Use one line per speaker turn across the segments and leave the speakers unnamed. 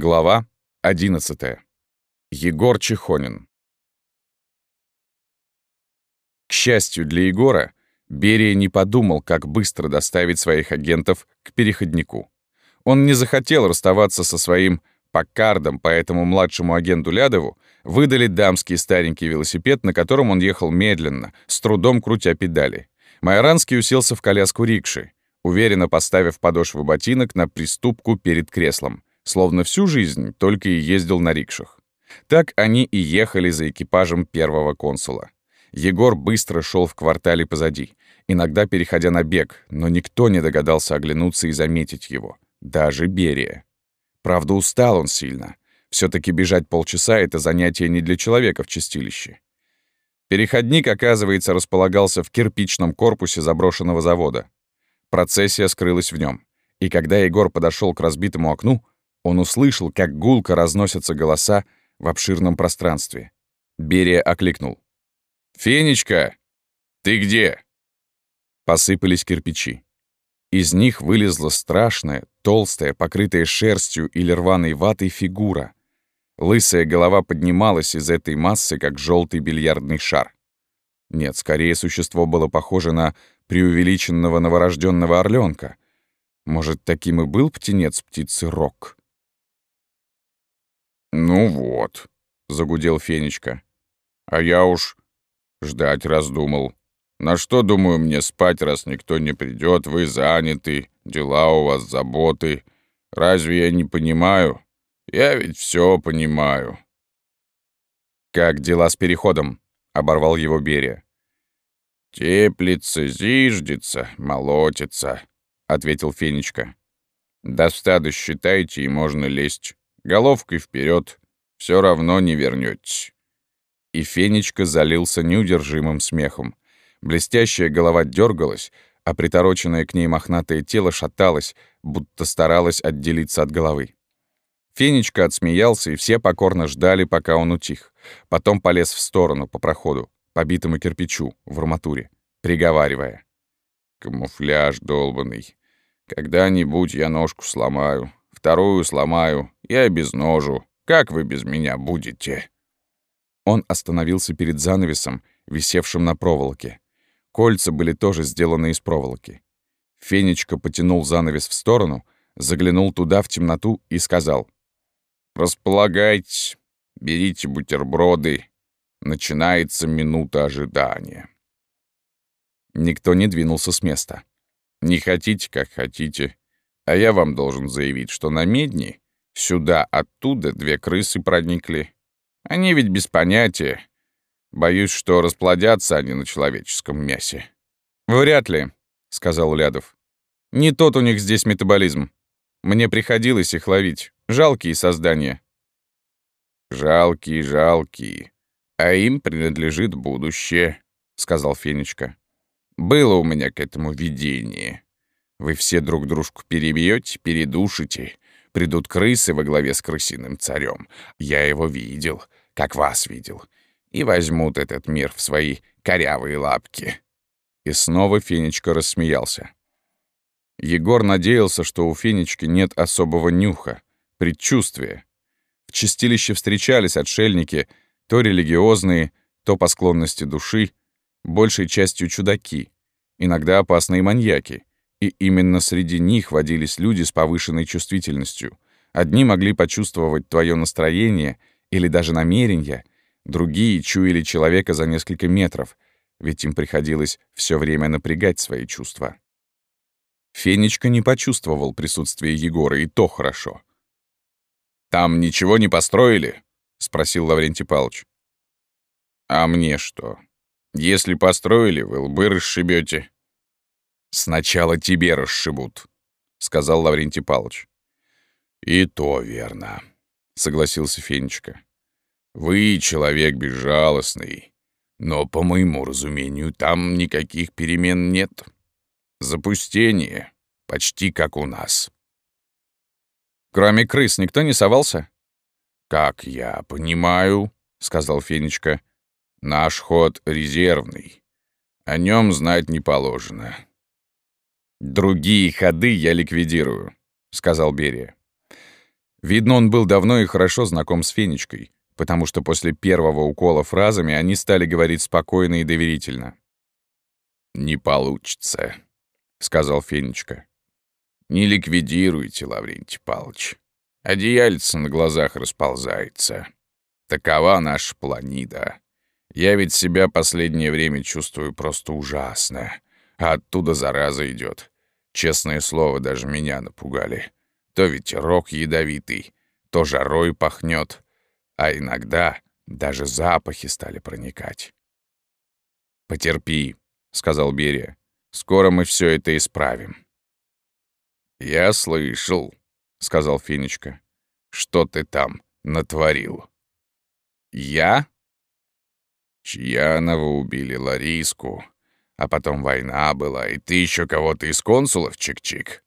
Глава 11. Егор Чехонин. К счастью для Егора, Берия не подумал, как быстро доставить своих агентов к переходнику. Он не захотел расставаться со своим Паккардом, поэтому младшему агенту Лядову выдали дамский старенький велосипед, на котором он ехал медленно, с трудом крутя педали. Майоранский уселся в коляску рикши, уверенно поставив подошвы ботинок на приступку перед креслом — словно всю жизнь только и ездил на рикшах. Так они и ехали за экипажем первого консула. Егор быстро шел в квартале позади, иногда переходя на бег, но никто не догадался оглянуться и заметить его. Даже Берия. Правда, устал он сильно. все таки бежать полчаса — это занятие не для человека в чистилище. Переходник, оказывается, располагался в кирпичном корпусе заброшенного завода. Процессия скрылась в нем, и когда Егор подошел к разбитому окну, он услышал, как гулко разносятся голоса в обширном пространстве. Берия окликнул. «Фенечка, ты где?» Посыпались кирпичи. Из них вылезла страшная, толстая, покрытая шерстью или рваной ватой фигура. Лысая голова поднималась из этой массы, как желтый бильярдный шар. Нет, скорее существо было похоже на преувеличенного новорожденного орленка. Может, таким и был птенец птицы Рок?
«Ну вот», — загудел Фенечка. «А я уж ждать раздумал. На что, думаю, мне спать, раз никто не придет, вы заняты, дела у вас, заботы. Разве я не понимаю? Я ведь все понимаю».
«Как дела с переходом?» — оборвал его Берия.
«Теплится, зиждется, молотится», — ответил Фенечка. «До стада считайте, и можно лезть. Головкой вперед, все равно не вернетесь.
И Фенечка залился неудержимым смехом. Блестящая голова дергалась, а притороченное к ней мохнатое тело шаталось, будто старалось отделиться от головы. Фенечка отсмеялся, и все покорно ждали, пока он утих. Потом полез в сторону, по проходу, побитому кирпичу, в арматуре, приговаривая.
«Камуфляж долбанный. Когда-нибудь я ножку сломаю вторую сломаю, я обезножу. Как вы без меня будете?»
Он остановился перед занавесом, висевшим на проволоке. Кольца были тоже сделаны из проволоки. Фенечка потянул занавес в сторону, заглянул туда в темноту и сказал.
«Располагайтесь, берите бутерброды. Начинается минута ожидания».
Никто не двинулся с места.
«Не хотите, как хотите. А я вам должен заявить, что на медне сюда оттуда две крысы проникли. Они ведь без понятия. Боюсь, что расплодятся они на человеческом мясе».
«Вряд ли», — сказал Улядов. «Не тот у них здесь метаболизм. Мне приходилось их ловить. Жалкие создания».
«Жалкие, жалкие. А им принадлежит будущее», — сказал Фенечка. «Было у меня к этому видение». Вы все друг дружку перебьете, передушите. Придут крысы во главе с крысиным царем. Я его видел, как вас видел. И возьмут этот мир в свои корявые лапки».
И снова Фенечка рассмеялся. Егор надеялся, что у Фенечки нет особого нюха, предчувствия. В чистилище встречались отшельники, то религиозные, то по склонности души, большей частью чудаки, иногда опасные маньяки. И именно среди них водились люди с повышенной чувствительностью. Одни могли почувствовать твое настроение или даже намерение, другие чуяли человека за несколько метров, ведь им приходилось все время напрягать свои чувства. Фенечка не почувствовал присутствие Егора, и то хорошо.
«Там ничего не построили?» — спросил Лаврентий Павлович.
«А мне что? Если построили, вы лбы расшибете.
«Сначала тебе расшибут», — сказал Лаврентий Павлович.
«И то верно», — согласился Фенечка.
«Вы человек безжалостный, но, по моему разумению, там никаких перемен нет. Запустение почти как у нас».
«Кроме крыс никто не совался?»
«Как я понимаю», — сказал Фенечка, — «наш ход резервный. О нем знать не положено.
«Другие ходы я ликвидирую», — сказал Берия. Видно, он был давно и хорошо знаком с Фенечкой, потому что после первого укола фразами они стали говорить спокойно и доверительно.
«Не получится», — сказал Фенечка. «Не ликвидируйте, Лаврентий Палыч. Одеяльце на глазах расползается. Такова наша планида. Я ведь себя последнее время чувствую просто ужасно. А оттуда зараза идет. Честное слово, даже меня напугали. То ветерок ядовитый, то жарой пахнет, а иногда даже запахи стали проникать.
«Потерпи», — сказал Берия. «Скоро мы все это исправим».
«Я слышал», — сказал Финичка, — «что ты там натворил».
«Я?»
Чьянова убили Лариску, а потом война была, и ты еще кого-то из консулов, Чик-Чик.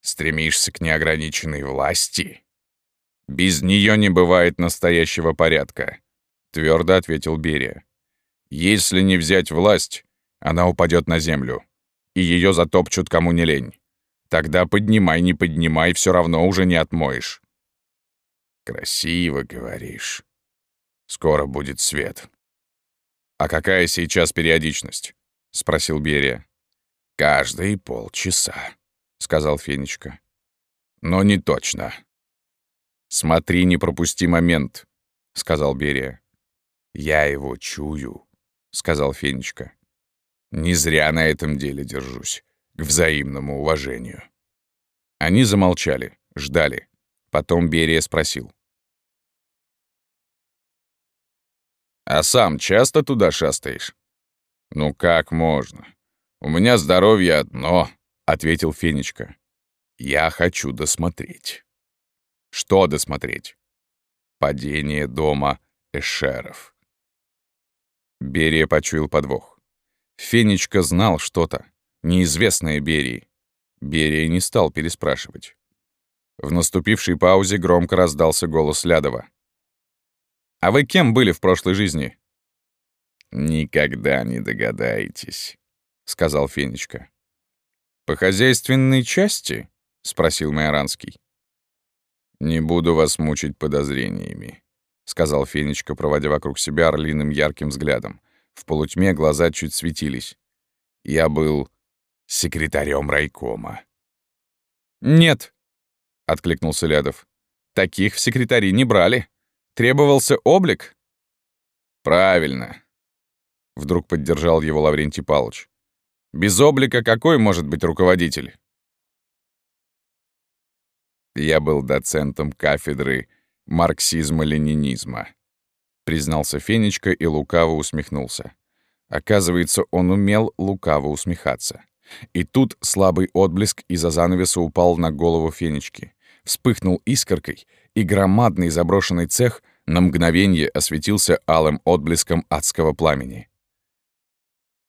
Стремишься к неограниченной власти?
Без нее не бывает настоящего порядка, твердо ответил Берия. Если не взять власть, она упадет на землю, и ее затопчут кому не лень. Тогда поднимай, не поднимай, все равно уже не отмоешь.
Красиво говоришь. Скоро будет свет.
«А какая сейчас периодичность?» — спросил Берия.
«Каждые полчаса», — сказал Фенечка.
«Но не точно». «Смотри, не пропусти момент», — сказал Берия.
«Я его чую», — сказал Фенечка.
«Не зря на этом деле держусь, к взаимному уважению». Они замолчали, ждали. Потом Берия спросил. А сам часто туда шастаешь?
Ну как можно? У меня здоровье одно, ответил Фенечка. Я хочу досмотреть.
Что досмотреть?
Падение дома Эшеров.
Берия почуял подвох. Фенечка знал что-то, неизвестное Берии. Берия не стал переспрашивать. В наступившей паузе громко раздался голос Лядова. А вы кем были в прошлой жизни?»
«Никогда не догадаетесь», — сказал Фенечка.
«По хозяйственной части?» — спросил Майоранский.
«Не буду вас мучить подозрениями», — сказал Фенечка, проводя вокруг себя орлиным ярким взглядом. В полутьме глаза чуть светились. «Я был секретарем райкома».
«Нет», — откликнулся Лядов. «Таких в секретари не брали». Требовался облик?
Правильно.
Вдруг поддержал его Лаврентий Павлович. Без облика какой может быть руководитель?
Я был доцентом кафедры марксизма-ленинизма. Признался Фенечка и лукаво усмехнулся. Оказывается, он умел лукаво усмехаться. И тут слабый отблеск из-за занавеса упал на голову Фенечки, вспыхнул искоркой, и громадный заброшенный цех на мгновение осветился алым отблеском адского пламени.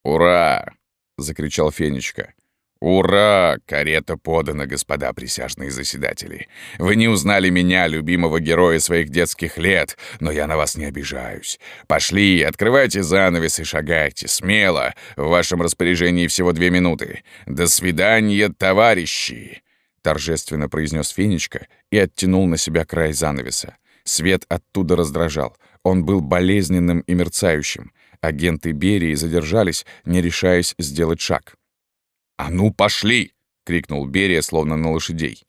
«Ура!» — закричал Фенечка.
«Ура! Карета подана, господа присяжные заседатели. Вы не узнали меня, любимого героя своих детских лет, но я на вас не обижаюсь. Пошли, открывайте занавес и шагайте, смело. В вашем распоряжении всего две минуты. До свидания, товарищи!» торжественно произнес Фенечка и оттянул на себя край занавеса. Свет оттуда раздражал. Он был болезненным и мерцающим. Агенты Берии задержались, не решаясь сделать шаг.
«А ну, пошли!» — крикнул Берия, словно на лошадей.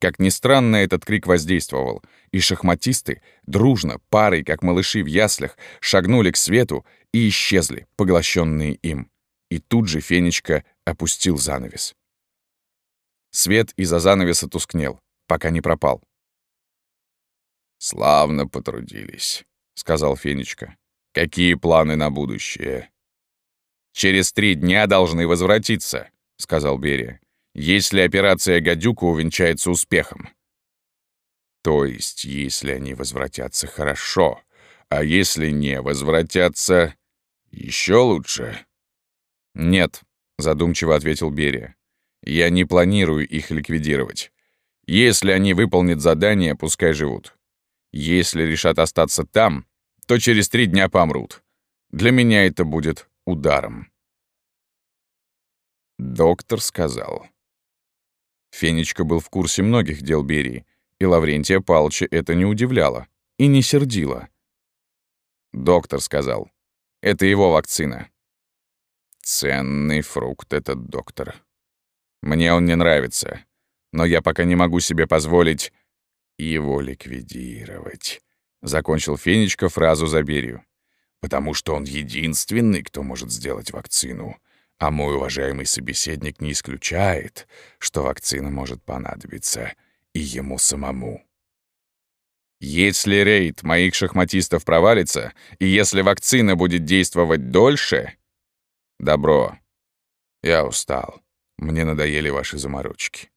Как ни странно, этот крик воздействовал, и шахматисты, дружно, парой, как малыши в яслях, шагнули к свету и исчезли, поглощенные им. И тут же Фенечка опустил занавес. Свет из-за занавеса тускнел, пока не пропал.
«Славно потрудились», — сказал Фенечка. «Какие планы на будущее?»
«Через три дня должны возвратиться», — сказал Берия, «если операция «Гадюка» увенчается успехом».
«То есть, если они возвратятся хорошо, а если не возвратятся, еще лучше?»
«Нет», — задумчиво ответил Берия. Я не планирую их ликвидировать. Если они выполнят задание, пускай живут. Если решат остаться там, то через три дня помрут. Для меня это будет ударом.
Доктор сказал.
Фенечка был в курсе многих дел Берии, И Лаврентия Палча это не удивляло и не сердило. Доктор сказал, это его вакцина. Ценный фрукт этот доктор. Мне он не нравится, но я пока не могу себе позволить его ликвидировать. Закончил Фенечка фразу за Берию. Потому что он единственный, кто может сделать вакцину. А мой уважаемый собеседник не исключает, что вакцина может понадобиться и ему самому. Если рейд моих шахматистов провалится, и если вакцина будет действовать дольше... Добро. Я устал. Мне надоели ваши заморочки.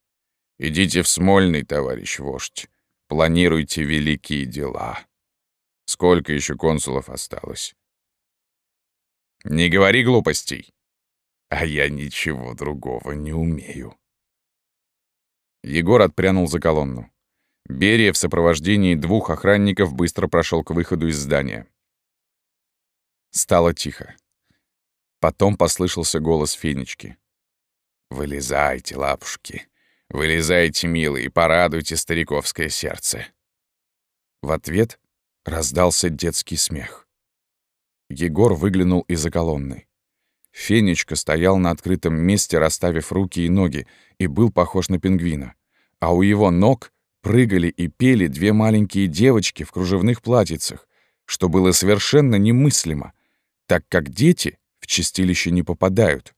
Идите в Смольный, товарищ вождь. Планируйте великие дела. Сколько еще консулов осталось? Не говори глупостей. А я ничего другого не умею. Егор отпрянул за колонну. Берия в сопровождении двух охранников быстро прошел к выходу из здания. Стало тихо. Потом послышался голос Фенечки. «Вылезайте, лапушки, вылезайте, милые, порадуйте стариковское сердце». В ответ раздался детский смех. Егор выглянул из-за колонны. Фенечка стоял на открытом месте, расставив руки и ноги, и был похож на пингвина. А у его ног прыгали и пели две маленькие девочки в кружевных платьицах, что было совершенно немыслимо, так как дети в чистилище не попадают.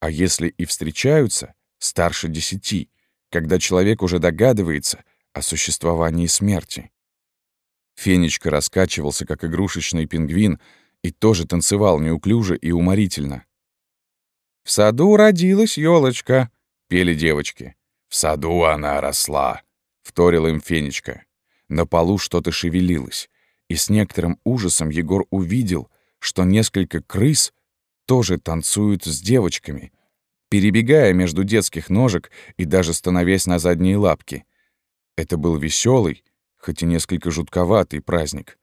А если и встречаются, старше десяти, когда человек уже догадывается о существовании смерти. Фенечка раскачивался, как игрушечный пингвин, и тоже танцевал неуклюже и уморительно. «В саду родилась елочка, пели девочки. «В саду она росла», — вторил им Фенечка. На полу что-то шевелилось, и с некоторым ужасом Егор увидел, что несколько крыс тоже танцуют с девочками, перебегая между детских ножек и даже становясь на задние лапки. Это был веселый, хоть и несколько жутковатый праздник.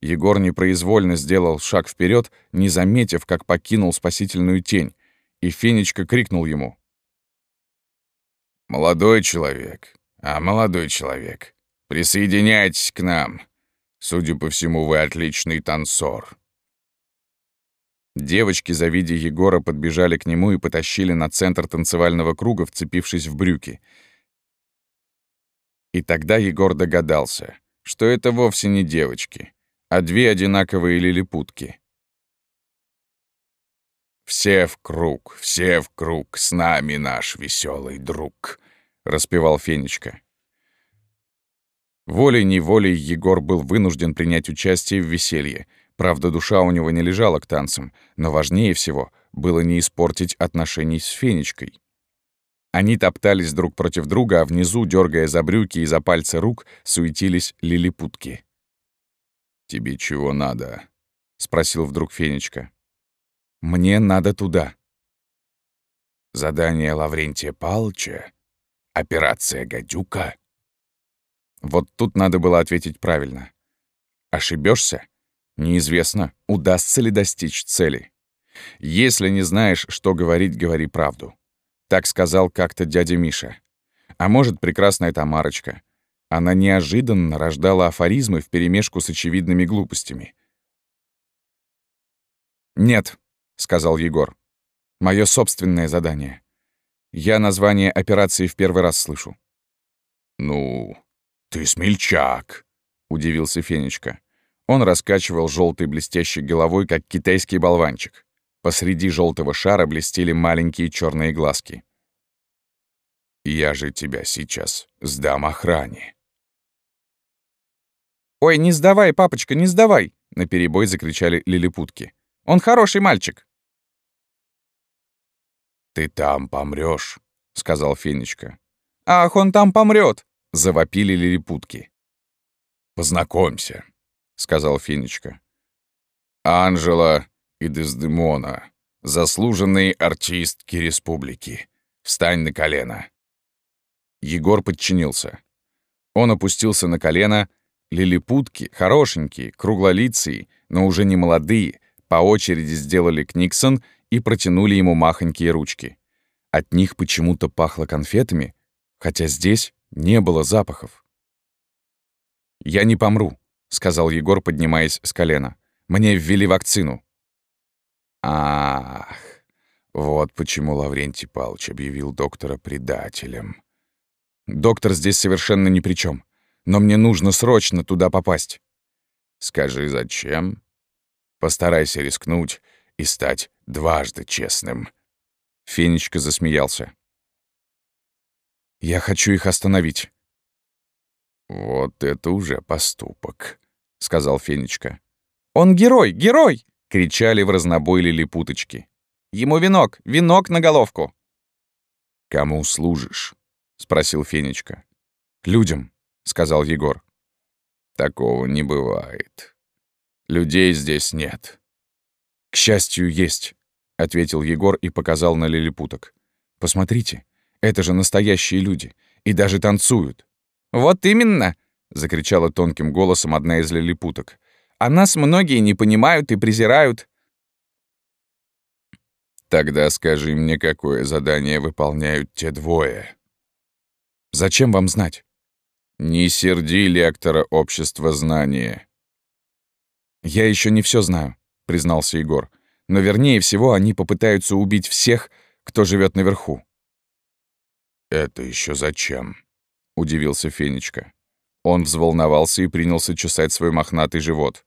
Егор непроизвольно сделал шаг вперед, не заметив, как покинул спасительную тень, и Фенечка крикнул ему. «Молодой человек, а молодой человек, присоединяйтесь к нам. Судя по всему, вы отличный танцор». Девочки, завидя Егора, подбежали к нему и потащили на центр танцевального круга, вцепившись в брюки. И тогда Егор догадался, что это вовсе не девочки — а две одинаковые лилипутки. «Все в круг, все в круг, с нами наш веселый друг», — распевал Фенечка. Волей-неволей Егор был вынужден принять участие в веселье. Правда, душа у него не лежала к танцам, но важнее всего было не испортить отношений с Фенечкой. Они топтались друг против друга, а внизу, дергая за брюки и за пальцы рук, суетились лилипутки. «Тебе чего надо?» — спросил вдруг Фенечка. «Мне надо туда». «Задание Лаврентия Палча? Операция «Гадюка»?» Вот тут надо было ответить правильно. Ошибешься? Неизвестно, удастся ли достичь цели. Если не знаешь, что говорить, говори правду. Так сказал как-то дядя Миша. А может, прекрасная Тамарочка. Она неожиданно рождала афоризмы вперемешку с очевидными глупостями. «Нет», — сказал Егор. «Моё собственное задание. Я название операции в первый раз слышу». «Ну, ты смельчак», — удивился Фенечка. Он раскачивал желтой блестящей головой, как китайский болванчик. Посреди желтого шара блестели маленькие черные глазки. «Я же тебя сейчас сдам охране».
«Ой, не сдавай, папочка, не сдавай!» — наперебой закричали лилипутки. «Он хороший мальчик!»
«Ты там помрёшь», — сказал Фенечка.
«Ах, он там помрёт!»
— завопили лилипутки. «Познакомься», — сказал Фенечка. «Анжела и Дездемона, заслуженные артистки республики. Встань на колено». Егор подчинился. Он опустился на колено, Лилипутки, хорошенькие, круглолицые, но уже не молодые, по очереди сделали Книксон и протянули ему махонькие ручки. От них почему-то пахло конфетами, хотя здесь не было запахов. «Я не помру», — сказал Егор, поднимаясь с колена. «Мне ввели вакцину».
«Ах, вот почему Лаврентий Павлович объявил доктора предателем».
«Доктор здесь совершенно ни при чем, но мне нужно срочно туда попасть».
«Скажи, зачем?» «Постарайся рискнуть и стать дважды честным».
Фенечка засмеялся. «Я хочу их остановить».
«Вот это уже поступок», — сказал Фенечка.
«Он герой, герой!» — кричали в разнобой лилипуточки. «Ему венок, венок на головку!»
«Кому служишь?» — спросил Фенечка.
«Людям», — сказал Егор.
«Такого не бывает. Людей здесь нет».
«К счастью, есть», — ответил Егор и показал на лилипуток. «Посмотрите, это же настоящие люди. И даже танцуют». «Вот именно!» — закричала тонким голосом одна из лилипуток. «А нас многие не понимают и презирают».
«Тогда скажи мне, какое задание выполняют те двое?»
«Зачем вам знать?»
«Не серди лектора общества знания».
«Я еще не все знаю», — признался Егор но вернее всего они попытаются убить всех, кто живет наверху.
«Это еще зачем?» — удивился Фенечка.
Он взволновался и принялся чесать свой мохнатый живот.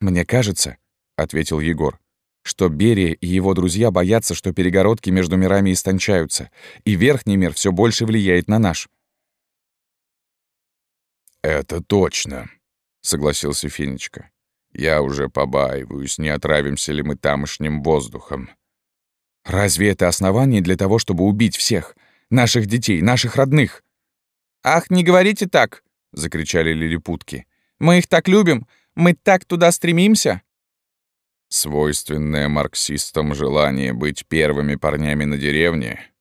«Мне кажется», — ответил Егор, «что Берия и его друзья боятся, что перегородки между мирами истончаются, и верхний мир все больше влияет на наш».
«Это точно», — согласился Фенечка. Я уже побаиваюсь, не отравимся ли мы тамошним воздухом.
Разве это основание для того, чтобы убить всех? Наших детей, наших родных? «Ах, не говорите так!» — закричали лилипутки. «Мы их так любим! Мы так туда стремимся!»
Свойственное марксистам желание быть первыми парнями на деревне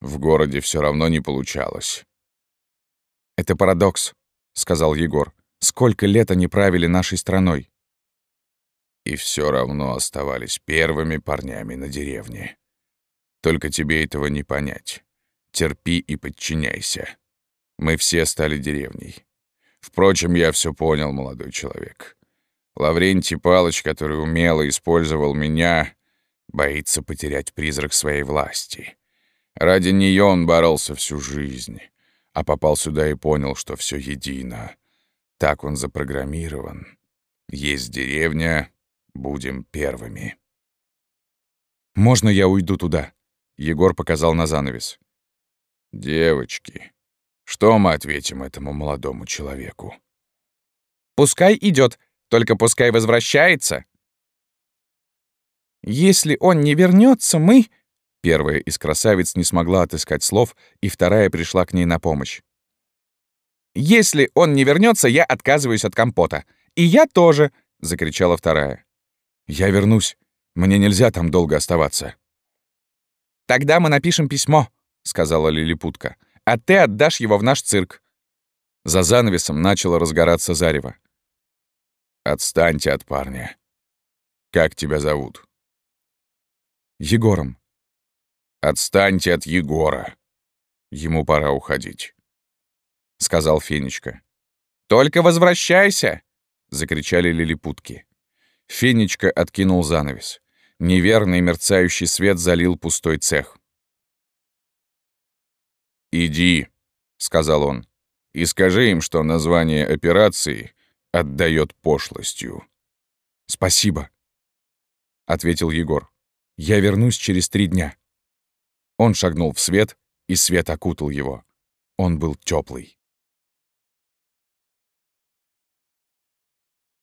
в городе все равно не получалось.
«Это парадокс», — сказал Егор. «Сколько лет они правили нашей страной?
и все равно оставались первыми парнями на деревне. Только тебе этого не понять. Терпи и подчиняйся. Мы все стали деревней. Впрочем, я все понял, молодой человек. Лаврентий Палыч, который умело использовал меня, боится потерять призрак своей власти. Ради нее он боролся всю жизнь, а попал сюда и понял, что все едино. Так он запрограммирован. Есть деревня, Будем первыми.
«Можно я уйду туда?» Егор показал на занавес.
«Девочки, что мы ответим этому молодому человеку?»
«Пускай идет, только пускай возвращается». «Если он не вернется, мы...» Первая из красавиц не смогла отыскать слов, и вторая пришла к ней на помощь. «Если он не вернется, я отказываюсь от компота. И я тоже!» — закричала вторая. «Я вернусь. Мне нельзя там долго оставаться». «Тогда мы напишем письмо», — сказала Лилипутка. «А ты отдашь его в наш цирк». За занавесом начало разгораться зарево.
«Отстаньте от парня. Как тебя зовут?»
«Егором».
«Отстаньте от Егора. Ему пора уходить», — сказал Фенечка.
«Только возвращайся!» — закричали лилипутки. Фенечка откинул занавес. Неверный мерцающий свет залил пустой цех.
«Иди», — сказал он, — «и скажи им, что название операции отдает пошлостью».
«Спасибо», — ответил Егор. «Я вернусь через три дня». Он шагнул в свет, и свет окутал его. Он был теплый.